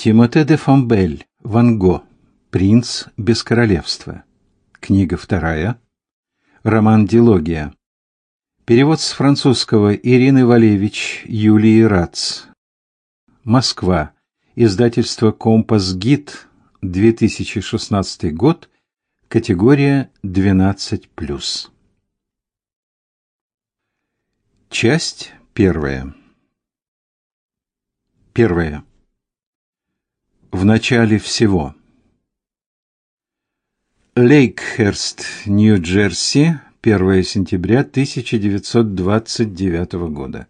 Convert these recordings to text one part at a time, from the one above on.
Тимоте де Фомбель, Ван Го, «Принц без королевства». Книга вторая. Роман «Дилогия». Перевод с французского Ирины Валевич, Юлии Рац. Москва. Издательство «Компас Гид», 2016 год, категория 12+. Часть первая. Первая. В начале всего. Лейкхерст, Нью-Джерси, 1 сентября 1929 года.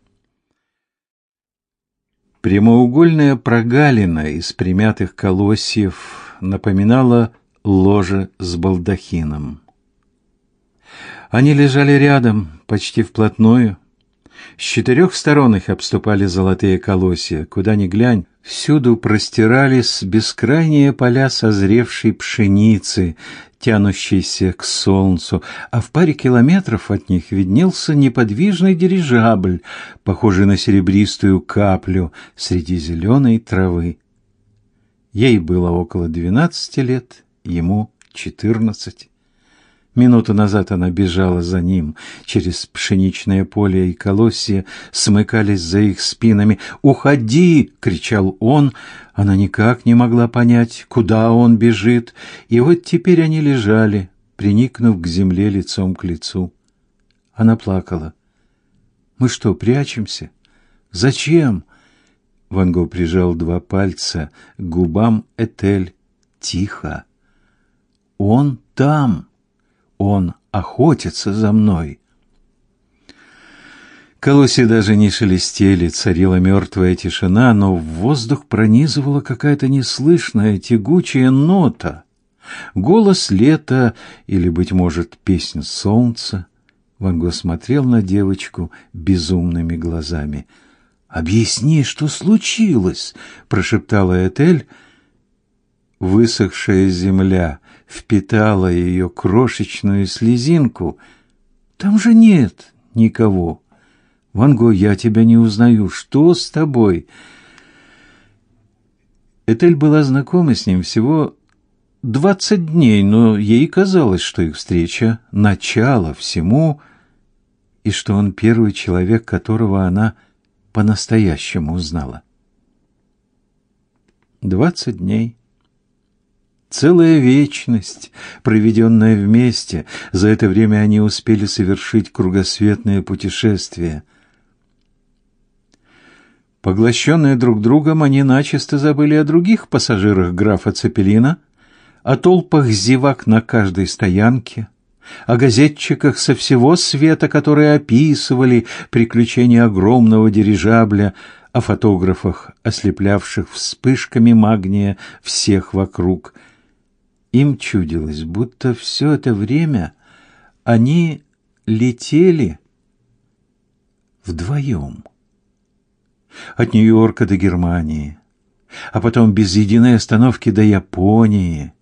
Прямоугольная прогалина из примятых колосьев напоминала ложе с балдахином. Они лежали рядом, почти вплотную. С четырех сторон их обступали золотые колосья. Куда ни глянь, всюду простирались бескрайние поля созревшей пшеницы, тянущейся к солнцу, а в паре километров от них виднелся неподвижный дирижабль, похожий на серебристую каплю среди зеленой травы. Ей было около двенадцати лет, ему четырнадцать. Минуту назад она бежала за ним. Через пшеничное поле и колосья смыкались за их спинами. «Уходи!» — кричал он. Она никак не могла понять, куда он бежит. И вот теперь они лежали, приникнув к земле лицом к лицу. Она плакала. «Мы что, прячемся? Зачем?» Ван Го прижал два пальца к губам Этель. «Тихо! Он там!» Он охотится за мной. Колосья даже не шелестели, царила мертвая тишина, но в воздух пронизывала какая-то неслышная тягучая нота. Голос лета или, быть может, песнь солнца. Ван Го смотрел на девочку безумными глазами. «Объясни, что случилось?» — прошептала Этель. Высохшая земля впитала ее крошечную слезинку. Там же нет никого. Ван Го, я тебя не узнаю. Что с тобой? Этель была знакома с ним всего двадцать дней, но ей казалось, что их встреча — начало всему, и что он первый человек, которого она по-настоящему узнала. Двадцать дней. Целая вечность, проведенная вместе. За это время они успели совершить кругосветное путешествие. Поглощенные друг другом, они начисто забыли о других пассажирах графа Цепелина, о толпах зевак на каждой стоянке, о газетчиках со всего света, которые описывали приключения огромного дирижабля, о фотографах, ослеплявших вспышками магния всех вокруг – им чудилось, будто все это время они летели вдвоем. От Нью-Йорка до Германии, а потом без единой остановки до Японии.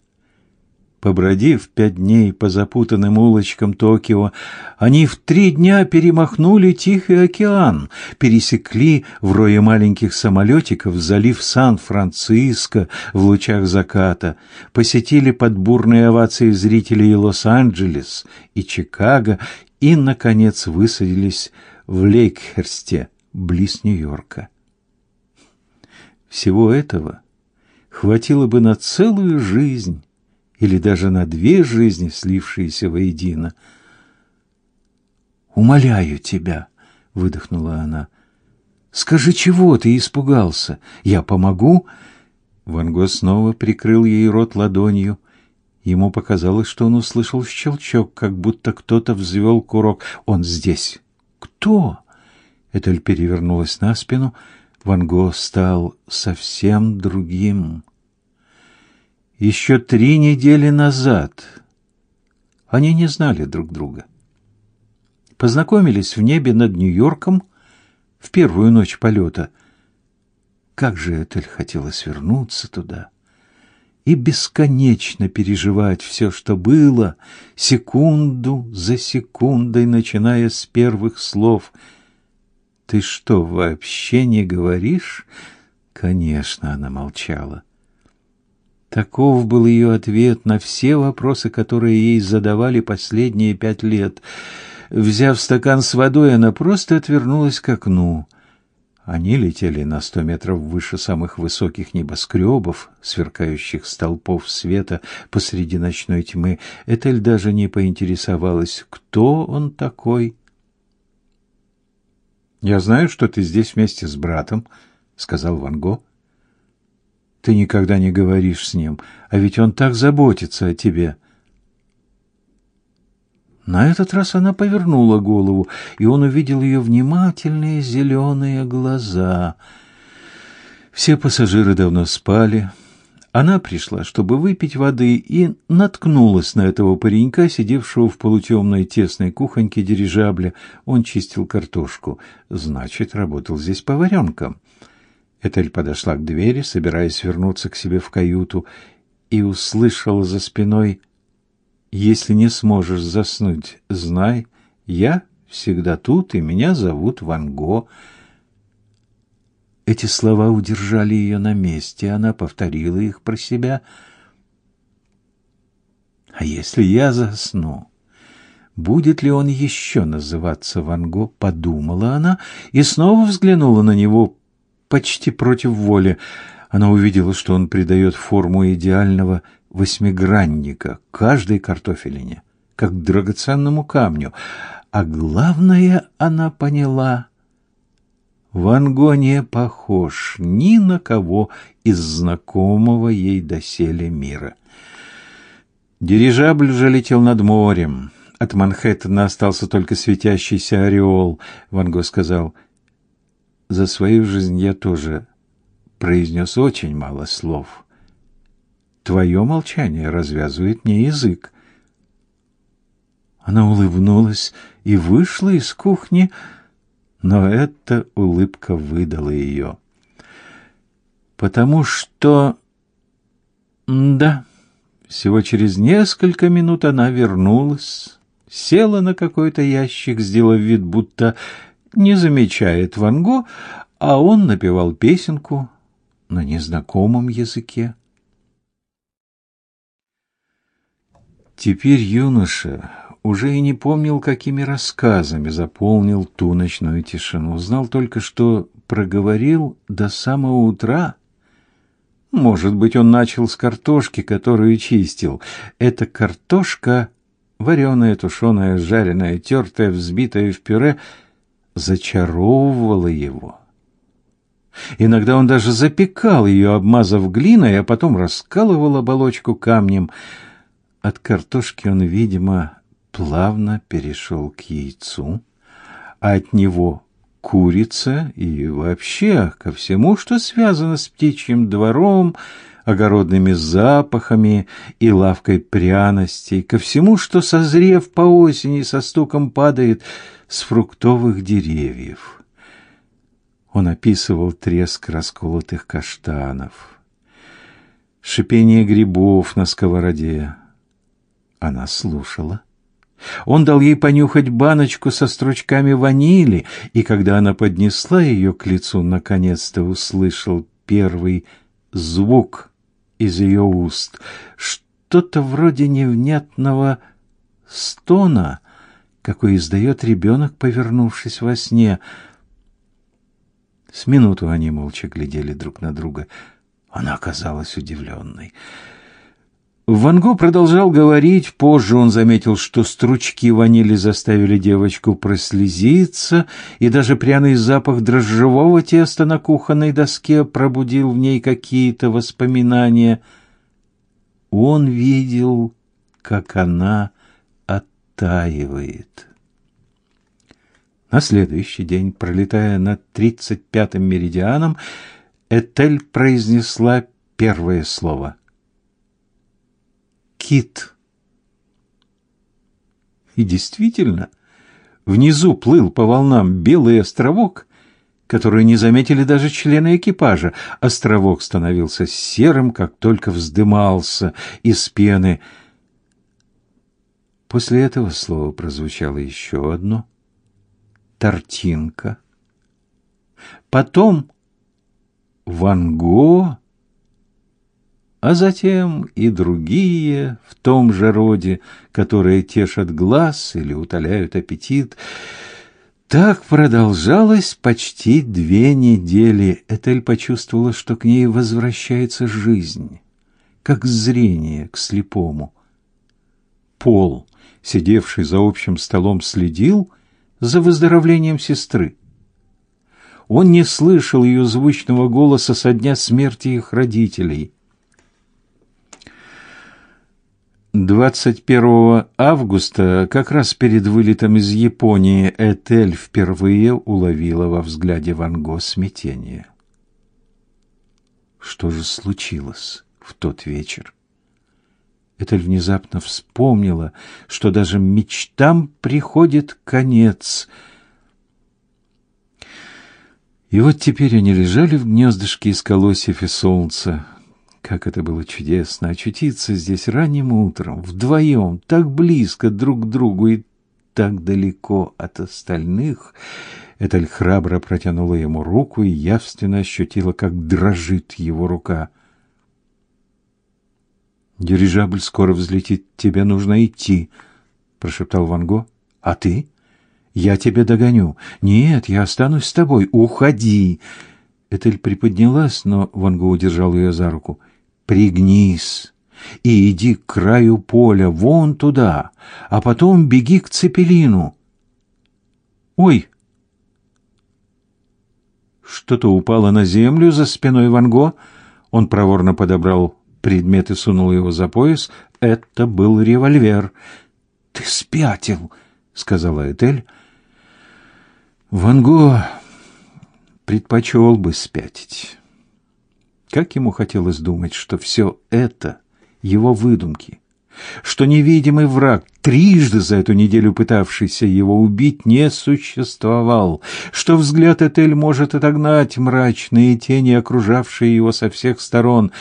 Побродив пять дней по запутанным улочкам Токио, они в три дня перемахнули Тихий океан, пересекли в рое маленьких самолетиков залив Сан-Франциско в лучах заката, посетили под бурные овации зрителей Лос-Анджелес и Чикаго и, наконец, высадились в Лейкхерсте, близ Нью-Йорка. Всего этого хватило бы на целую жизнь, или даже на две жизни, слившиеся воедино. «Умоляю тебя», — выдохнула она, — «скажи, чего ты испугался? Я помогу?» Ван Го снова прикрыл ей рот ладонью. Ему показалось, что он услышал щелчок, как будто кто-то взвел курок. «Он здесь!» «Кто?» Этель перевернулась на спину. Ван Го стал совсем другим еще три недели назад. Они не знали друг друга. Познакомились в небе над Нью-Йорком в первую ночь полета. Как же Этель хотелось вернуться туда и бесконечно переживать все, что было, секунду за секундой, начиная с первых слов. «Ты что, вообще не говоришь?» Конечно, она молчала. Таков был ее ответ на все вопросы, которые ей задавали последние пять лет. Взяв стакан с водой, она просто отвернулась к окну. Они летели на сто метров выше самых высоких небоскребов, сверкающих столпов света посреди ночной тьмы. Этель даже не поинтересовалась, кто он такой. «Я знаю, что ты здесь вместе с братом», — сказал Ван Го. Ты никогда не говоришь с ним, а ведь он так заботится о тебе. На этот раз она повернула голову, и он увидел ее внимательные зеленые глаза. Все пассажиры давно спали. Она пришла, чтобы выпить воды, и наткнулась на этого паренька, сидевшего в полутемной тесной кухоньке дирижабля. Он чистил картошку. Значит, работал здесь поваренком. Этель подошла к двери, собираясь вернуться к себе в каюту, и услышала за спиной «Если не сможешь заснуть, знай, я всегда тут, и меня зовут Ван Го». Эти слова удержали ее на месте, она повторила их про себя. «А если я засну?» Будет ли он еще называться Ван Го, подумала она и снова взглянула на него, почти против воли. Она увидела, что он придает форму идеального восьмигранника каждой картофелине, как драгоценному камню. А главное, она поняла, Ван Го не похож ни на кого из знакомого ей доселе мира. Дирижабль уже летел над морем. От Манхэттена остался только светящийся ореол. Ван Го сказал — за свою жизнь я тоже произнес очень мало слов. Твое молчание развязывает мне язык. Она улыбнулась и вышла из кухни, но эта улыбка выдала ее. Потому что... Да, всего через несколько минут она вернулась, села на какой-то ящик, сделав вид, будто не замечает Ван Го, а он напевал песенку на незнакомом языке. Теперь юноша уже и не помнил, какими рассказами заполнил ту ночную тишину. Знал только, что проговорил до самого утра. Может быть, он начал с картошки, которую чистил. Эта картошка, вареная, тушеная, жареная, тертая, взбитая в пюре — зачаровывала его. Иногда он даже запекал ее, обмазав глиной, а потом раскалывал оболочку камнем. От картошки он, видимо, плавно перешел к яйцу, а от него курица и вообще ко всему, что связано с птичьим двором, огородными запахами и лавкой пряностей, ко всему, что, созрев по осени, со стуком падает с фруктовых деревьев. Он описывал треск расколотых каштанов, шипение грибов на сковороде. Она слушала. Он дал ей понюхать баночку со стручками ванили, и когда она поднесла ее к лицу, наконец-то услышал первый звук из ее уст. Что-то вроде невнятного стона, какой издает ребенок, повернувшись во сне. С минуту они молча глядели друг на друга. Она оказалась удивленной. Ван Го продолжал говорить. Позже он заметил, что стручки ванили заставили девочку прослезиться, и даже пряный запах дрожжевого теста на кухонной доске пробудил в ней какие-то воспоминания. Он видел, как она оттаивает. На следующий день, пролетая над тридцать пятым меридианом, Этель произнесла первое слово. «Кит». И действительно, внизу плыл по волнам белый островок, который не заметили даже члены экипажа. Островок становился серым, как только вздымался из пены – После этого слова прозвучало еще одно — «тортинка». Потом Ван Го, а затем и другие в том же роде, которые тешат глаз или утоляют аппетит. Так продолжалось почти две недели. Этель почувствовала, что к ней возвращается жизнь, как зрение к слепому. Пол, сидевший за общим столом, следил за выздоровлением сестры. Он не слышал ее звучного голоса со дня смерти их родителей. 21 августа, как раз перед вылетом из Японии, Этель впервые уловила во взгляде Ван Го смятение. Что же случилось в тот вечер? Этель внезапно вспомнила, что даже мечтам приходит конец. И вот теперь они лежали в гнездышке из колосьев и солнца. Как это было чудесно очутиться здесь ранним утром, вдвоем, так близко друг к другу и так далеко от остальных. Этель храбро протянула ему руку и явственно ощутила, как дрожит его рука. Дирижабль скоро взлетит, тебе нужно идти, прошептал Ван Го. А ты? Я тебя догоню. Нет, я останусь с тобой. Уходи. Этель приподнялась, но Ван Го удержал ее за руку. Пригнись и иди к краю поля, вон туда, а потом беги к цепелину. Ой. Что-то упало на землю за спиной Ван Го. Он проворно подобрал предмет и сунул его за пояс. Это был револьвер. «Ты спятил!» — сказала Этель. Ван Го предпочел бы спятить. Как ему хотелось думать, что все это его выдумки, что невидимый враг, трижды за эту неделю пытавшийся его убить, не существовал, что взгляд Этель может отогнать мрачные тени, окружавшие его со всех сторон —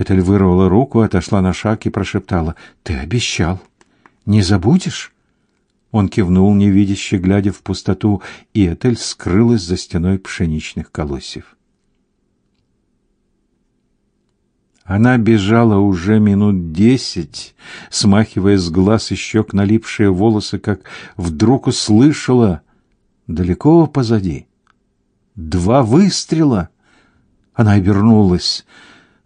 Этель вырвала руку, отошла на шаг и прошептала. «Ты обещал. Не забудешь?» Он кивнул, невидяще, глядя в пустоту, и Этель скрылась за стеной пшеничных колосьев. Она бежала уже минут десять, смахивая с глаз и щек налипшие волосы, как вдруг услышала далеко позади. Два выстрела. Она обернулась.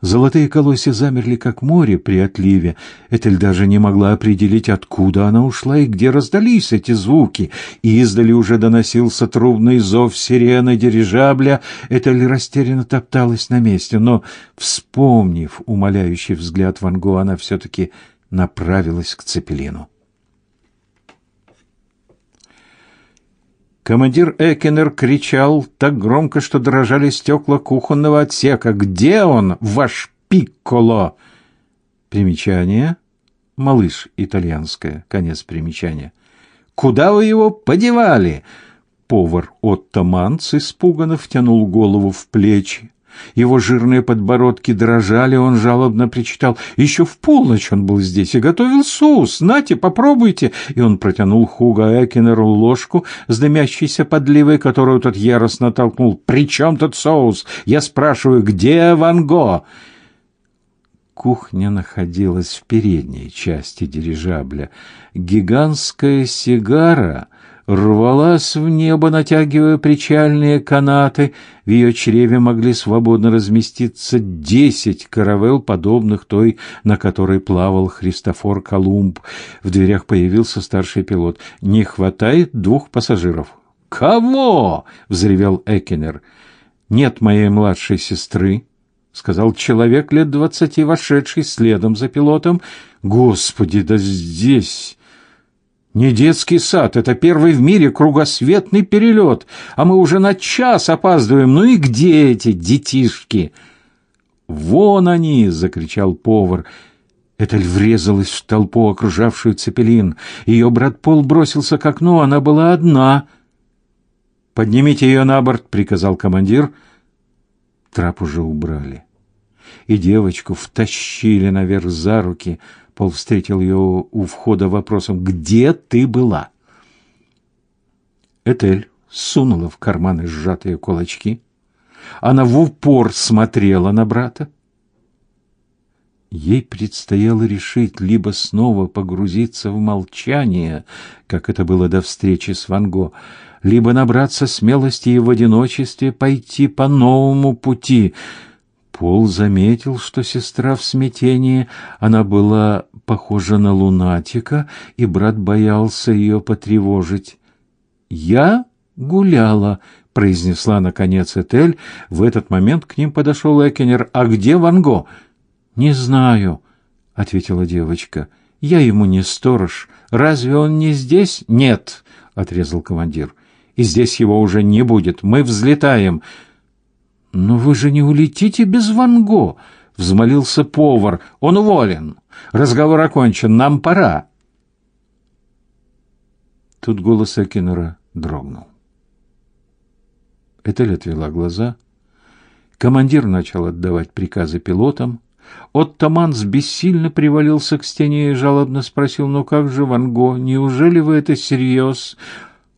Золотые колосья замерли, как море при отливе. Этель даже не могла определить, откуда она ушла и где раздались эти звуки. И издали уже доносился трубный зов сирены дирижабля. Этель растерянно топталась на месте, но, вспомнив умоляющий взгляд Ван Го, она все-таки направилась к Цепелину. Командир Экенер кричал так громко, что дрожали стекла кухонного отсека. «Где он, ваш пикколо?» Примечание. Малыш итальянское. Конец примечания. «Куда вы его подевали?» Повар Отто Манц испуганно втянул голову в плечи. Его жирные подбородки дрожали, он жалобно причитал. «Еще в полночь он был здесь и готовил соус. Нате, попробуйте!» И он протянул Хуга Экинеру ложку с дымящейся подливой, которую тот яростно толкнул. «При чем тут соус? Я спрашиваю, где Ван Го?» Кухня находилась в передней части дирижабля. Гигантская сигара рвалась в небо, натягивая причальные канаты. В ее чреве могли свободно разместиться десять каравел, подобных той, на которой плавал Христофор Колумб. В дверях появился старший пилот. «Не хватает двух пассажиров». «Кого?» — взревел Экинер. «Нет моей младшей сестры», — сказал человек лет двадцати, вошедший следом за пилотом. «Господи, да здесь...» Не детский сад, это первый в мире кругосветный перелет, а мы уже на час опаздываем. Ну и где эти детишки? Вон они, закричал повар. Этель врезалась в толпу, окружавшую Цепелин. Ее брат Пол бросился к окну, она была одна. Поднимите ее на борт, приказал командир. Трап уже убрали. И девочку втащили наверх за руки. Пол встретил ее у входа вопросом «Где ты была?» Этель сунула в карманы сжатые кулачки, Она в упор смотрела на брата. Ей предстояло решить либо снова погрузиться в молчание, как это было до встречи с Ван Го, либо набраться смелости и в одиночестве пойти по новому пути. Пол заметил, что сестра в смятении, она была похожа на лунатика, и брат боялся ее потревожить. «Я гуляла», — произнесла наконец Этель. В этот момент к ним подошел Экенер. «А где Ван Го?» Не знаю, ответила девочка. Я ему не сторож. Разве он не здесь? Нет, отрезал командир. И здесь его уже не будет. Мы взлетаем. Но вы же не улетите без Ванго, взмолился повар. Он уволен. Разговор окончен. Нам пора. Тут голос Экинера дрогнул. Этель отвела глаза. Командир начал отдавать приказы пилотам. Оттаманс бессильно привалился к стене и жалобно спросил, «Ну как же, Ван Го, неужели вы это всерьез?»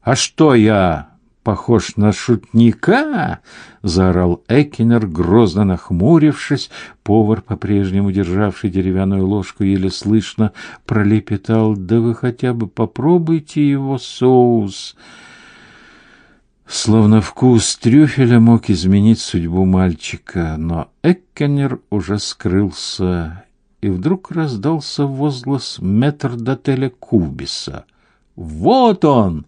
«А что я, похож на шутника?» — заорал Экинер, грозно нахмурившись. Повар, по-прежнему державший деревянную ложку, еле слышно пролепетал, «Да вы хотя бы попробуйте его соус». Словно вкус трюфеля мог изменить судьбу мальчика, но Эккенер уже скрылся, и вдруг раздался возглас метрдотеля Кубиса. «Вот он!»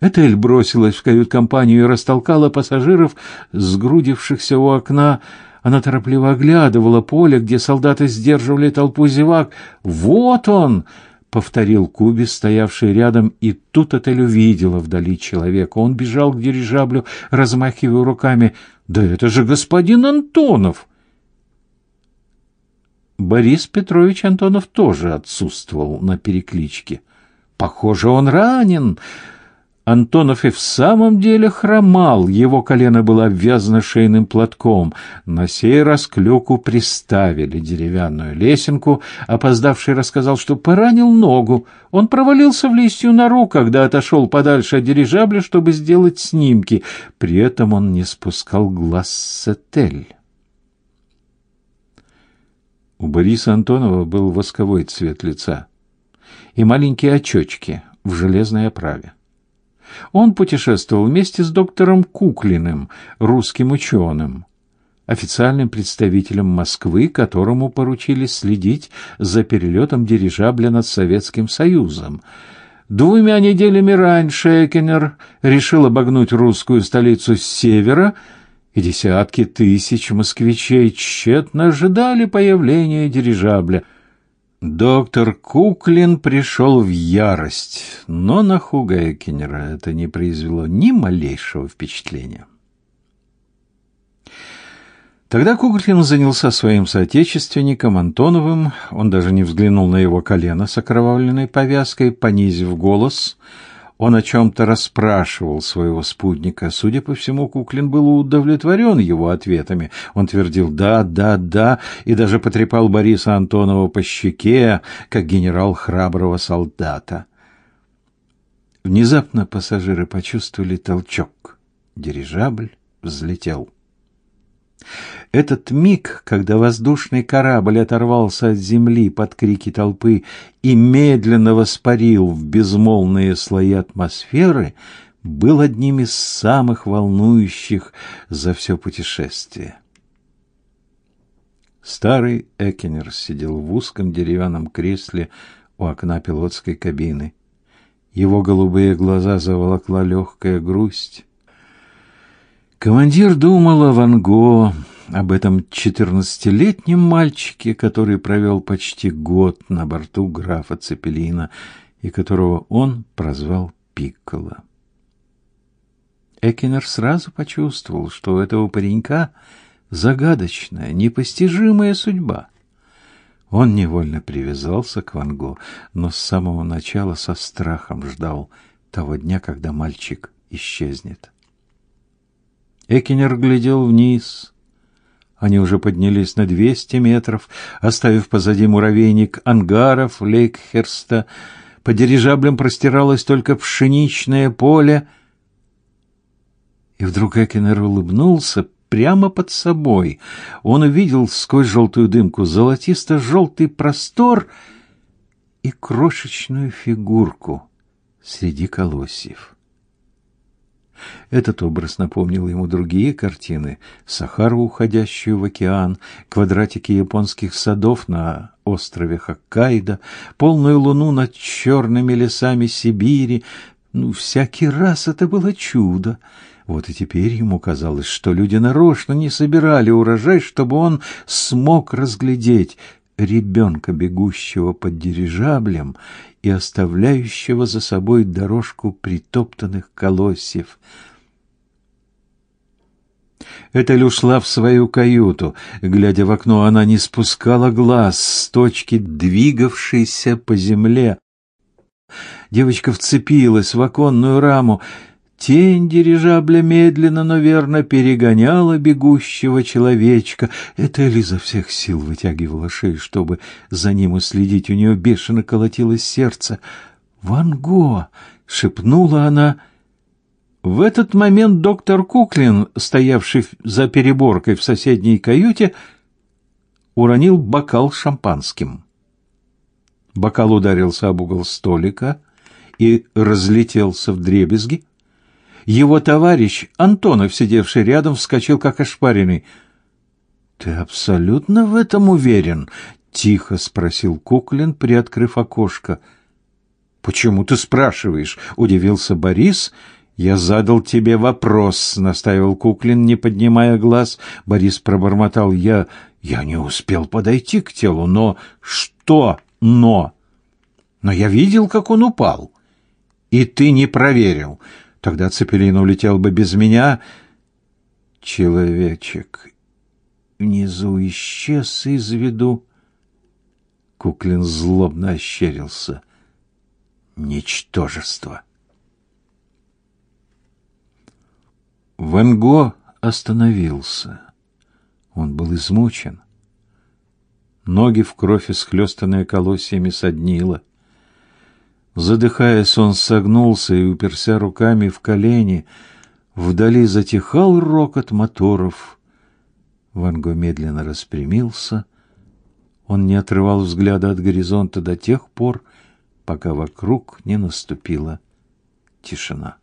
Этель бросилась в кают-компанию и растолкала пассажиров, сгрудившихся у окна. Она торопливо оглядывала поле, где солдаты сдерживали толпу зевак. «Вот он!» повторил Куби, стоявший рядом, и тут Отель увидела вдали человека. Он бежал к дирижаблю, размахивая руками. «Да это же господин Антонов!» Борис Петрович Антонов тоже отсутствовал на перекличке. «Похоже, он ранен!» Антонов и в самом деле хромал, его колено было обвязано шейным платком. На сей раз к люку приставили деревянную лесенку. Опоздавший рассказал, что поранил ногу. Он провалился в листью нору, когда отошел подальше от дирижабля, чтобы сделать снимки. При этом он не спускал глаз с Этель. У Бориса Антонова был восковой цвет лица и маленькие очечки в железной оправе. Он путешествовал вместе с доктором Куклиным, русским ученым, официальным представителем Москвы, которому поручили следить за перелетом дирижабля над Советским Союзом. Двумя неделями раньше Экенер решил обогнуть русскую столицу с севера, и десятки тысяч москвичей тщетно ожидали появления дирижабля – Доктор Куклин пришел в ярость, но на Хуга Экинера это не произвело ни малейшего впечатления. Тогда Куклин занялся своим соотечественником Антоновым, он даже не взглянул на его колено с окровавленной повязкой, понизив голос — он о чем-то расспрашивал своего спутника. Судя по всему, Куклин был удовлетворен его ответами. Он твердил «да, да, да» и даже потрепал Бориса Антонова по щеке, как генерал храброго солдата. Внезапно пассажиры почувствовали толчок. Дирижабль взлетел. Этот миг, когда воздушный корабль оторвался от земли под крики толпы и медленно воспарил в безмолвные слои атмосферы, был одним из самых волнующих за все путешествие. Старый Экенер сидел в узком деревянном кресле у окна пилотской кабины. Его голубые глаза заволокла легкая грусть. Командир думал о Ван Го, об этом четырнадцатилетнем мальчике, который провел почти год на борту графа Цепелина и которого он прозвал Пикколо. Экинер сразу почувствовал, что у этого паренька загадочная, непостижимая судьба. Он невольно привязался к Ван Го, но с самого начала со страхом ждал того дня, когда мальчик исчезнет. Экинер глядел вниз. Они уже поднялись на двести метров, оставив позади муравейник ангаров Лейкхерста. По дирижаблям простиралось только пшеничное поле. И вдруг Экинер улыбнулся прямо под собой. Он увидел сквозь желтую дымку золотисто-желтый простор и крошечную фигурку среди колосьев. Этот образ напомнил ему другие картины: Сахару, уходящую в океан, квадратики японских садов на острове Хоккайдо, полную луну над черными лесами Сибири. Ну, всякий раз это было чудо. Вот и теперь ему казалось, что люди нарочно не собирали урожай, чтобы он смог разглядеть ребенка, бегущего под дирижаблем и оставляющего за собой дорожку притоптанных колосьев. Этель ушла в свою каюту. Глядя в окно, она не спускала глаз с точки, двигавшейся по земле. Девочка вцепилась в оконную раму. Тень дирижабля медленно, но верно перегоняла бегущего человечка. Это изо всех сил вытягивала шею, чтобы за ним уследить. У нее бешено колотилось сердце. «Ван Го!» — шепнула она. В этот момент доктор Куклин, стоявший за переборкой в соседней каюте, уронил бокал шампанским. Бокал ударился об угол столика и разлетелся в дребезги. Его товарищ, Антонов, сидевший рядом, вскочил как ошпаренный. «Ты абсолютно в этом уверен?» — тихо спросил Куклин, приоткрыв окошко. «Почему ты спрашиваешь?» — удивился Борис. «Я задал тебе вопрос», — наставил Куклин, не поднимая глаз. Борис пробормотал. «Я... я не успел подойти к телу, но...» «Что «но»?» «Но я видел, как он упал». «И ты не проверил». Тогда Цепелин улетел бы без меня. Человечек внизу исчез из виду. Куклин злобно ощерился. Ничтожество. Ван Го остановился. Он был измучен. Ноги в кровь исхлёстанные колосьями соднило. Задыхаясь, он согнулся и уперся руками в колени. Вдали затихал рокот моторов. Ван Го медленно распрямился. Он не отрывал взгляда от горизонта до тех пор, пока вокруг не наступила тишина.